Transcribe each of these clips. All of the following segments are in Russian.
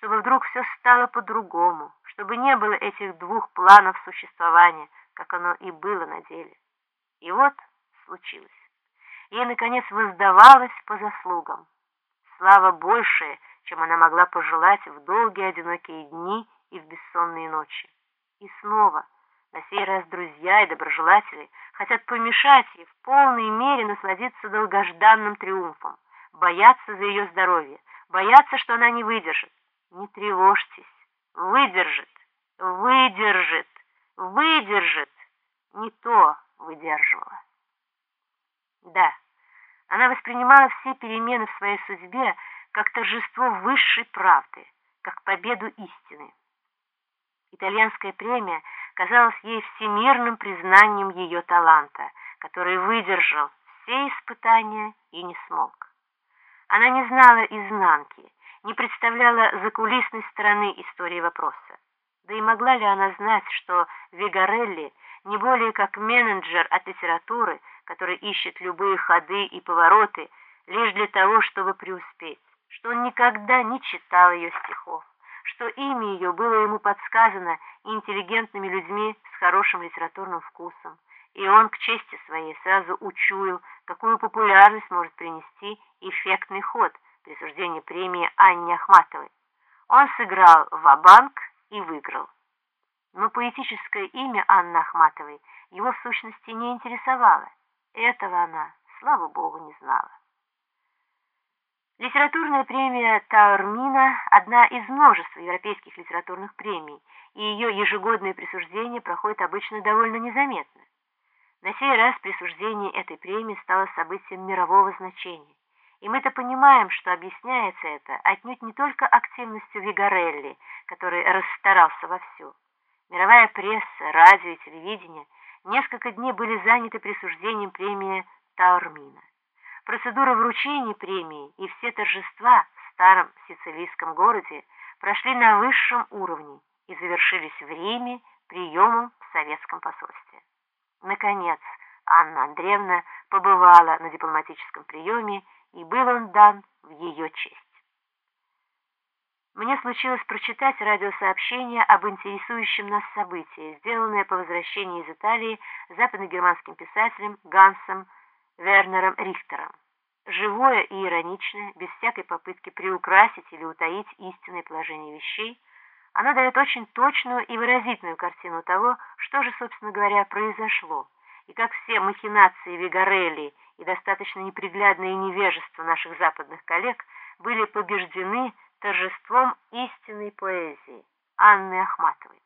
чтобы вдруг все стало по-другому, чтобы не было этих двух планов существования, как оно и было на деле. И вот случилось. Ей, наконец, воздавалось по заслугам. Слава большая, чем она могла пожелать в долгие одинокие дни и в бессонные ночи. И снова, на сей раз друзья и доброжелатели хотят помешать ей в полной мере насладиться долгожданным триумфом, боятся за ее здоровье, боятся, что она не выдержит. Не тревожьтесь, выдержит, выдержит, выдержит. Не то выдерживала. Да, она воспринимала все перемены в своей судьбе как торжество высшей правды, как победу истины. Итальянская премия казалась ей всемирным признанием ее таланта, который выдержал все испытания и не смог. Она не знала изнанки, не представляла закулисной стороны истории вопроса. Да и могла ли она знать, что Вигарелли не более как менеджер от литературы, который ищет любые ходы и повороты лишь для того, чтобы преуспеть, что он никогда не читал ее стихов, что имя ее было ему подсказано интеллигентными людьми с хорошим литературным вкусом, и он к чести своей сразу учуял, какую популярность может принести эффектный ход присуждения премии Анне Ахматовой. Он сыграл ва-банк и выиграл. Но поэтическое имя Анны Ахматовой его в сущности не интересовало. Этого она, слава богу, не знала. Литературная премия Таурмина – одна из множества европейских литературных премий, и ее ежегодное присуждение проходит обычно довольно незаметно. На сей раз присуждение этой премии стало событием мирового значения. И мы-то понимаем, что объясняется это отнюдь не только активностью Вигарелли, который расстарался вовсю. Мировая пресса, радио и телевидение несколько дней были заняты присуждением премии Таурмина. Процедура вручения премии и все торжества в старом сицилийском городе прошли на высшем уровне и завершились в Риме приемом в советском посольстве. Наконец, Анна Андреевна побывала на дипломатическом приеме, и был он дан в ее честь. Мне случилось прочитать радиосообщение об интересующем нас событии, сделанное по возвращении из Италии западно-германским писателем Гансом Вернером Рихтером. Живое и ироничное, без всякой попытки приукрасить или утаить истинное положение вещей, оно дает очень точную и выразительную картину того, что же, собственно говоря, произошло, и как все махинации Вигарелли и достаточно неприглядное невежество наших западных коллег были побеждены торжеством истинной поэзии Анны Ахматовой.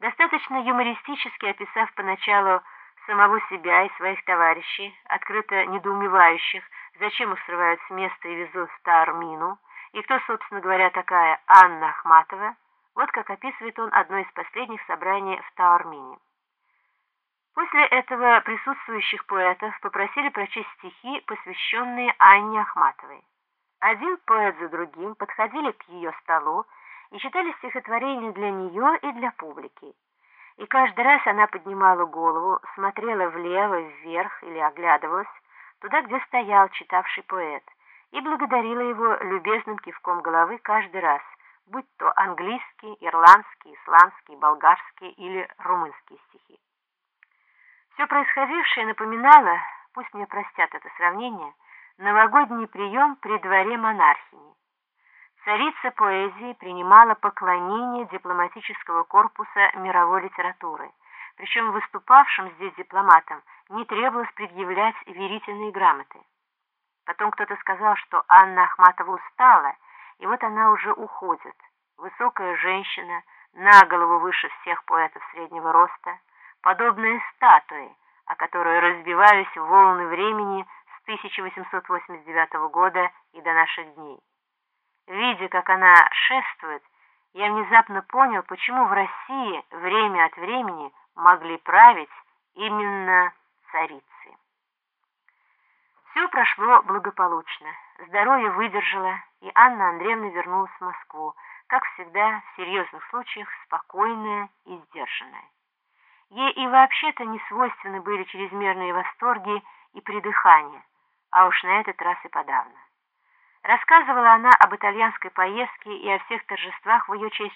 Достаточно юмористически описав поначалу самого себя и своих товарищей, открыто недоумевающих, зачем их срывают с места и везут в Таармину, и кто, собственно говоря, такая Анна Ахматова, вот как описывает он одно из последних собраний в Таармине. После этого присутствующих поэтов попросили прочесть стихи, посвященные Анне Ахматовой. Один поэт за другим подходили к ее столу и читали стихотворения для нее и для публики. И каждый раз она поднимала голову, смотрела влево, вверх или оглядывалась туда, где стоял читавший поэт, и благодарила его любезным кивком головы каждый раз, будь то английские, ирландские, исландские, болгарские или румынские стихи. Все происходившее напоминало, пусть мне простят это сравнение, новогодний прием при дворе монархини. Царица поэзии принимала поклонение дипломатического корпуса мировой литературы, причем выступавшим здесь дипломатам не требовалось предъявлять верительные грамоты. Потом кто-то сказал, что Анна Ахматова устала, и вот она уже уходит. Высокая женщина, на голову выше всех поэтов среднего роста, подобные статуи, о которые разбивались волны времени с 1889 года и до наших дней. Видя, как она шествует, я внезапно понял, почему в России время от времени могли править именно царицы. Все прошло благополучно, здоровье выдержало, и Анна Андреевна вернулась в Москву, как всегда в серьезных случаях спокойная и сдержанная. Ей и вообще-то не свойственны были чрезмерные восторги и придыхания, а уж на этот раз и подавно. Рассказывала она об итальянской поездке и о всех торжествах в ее честь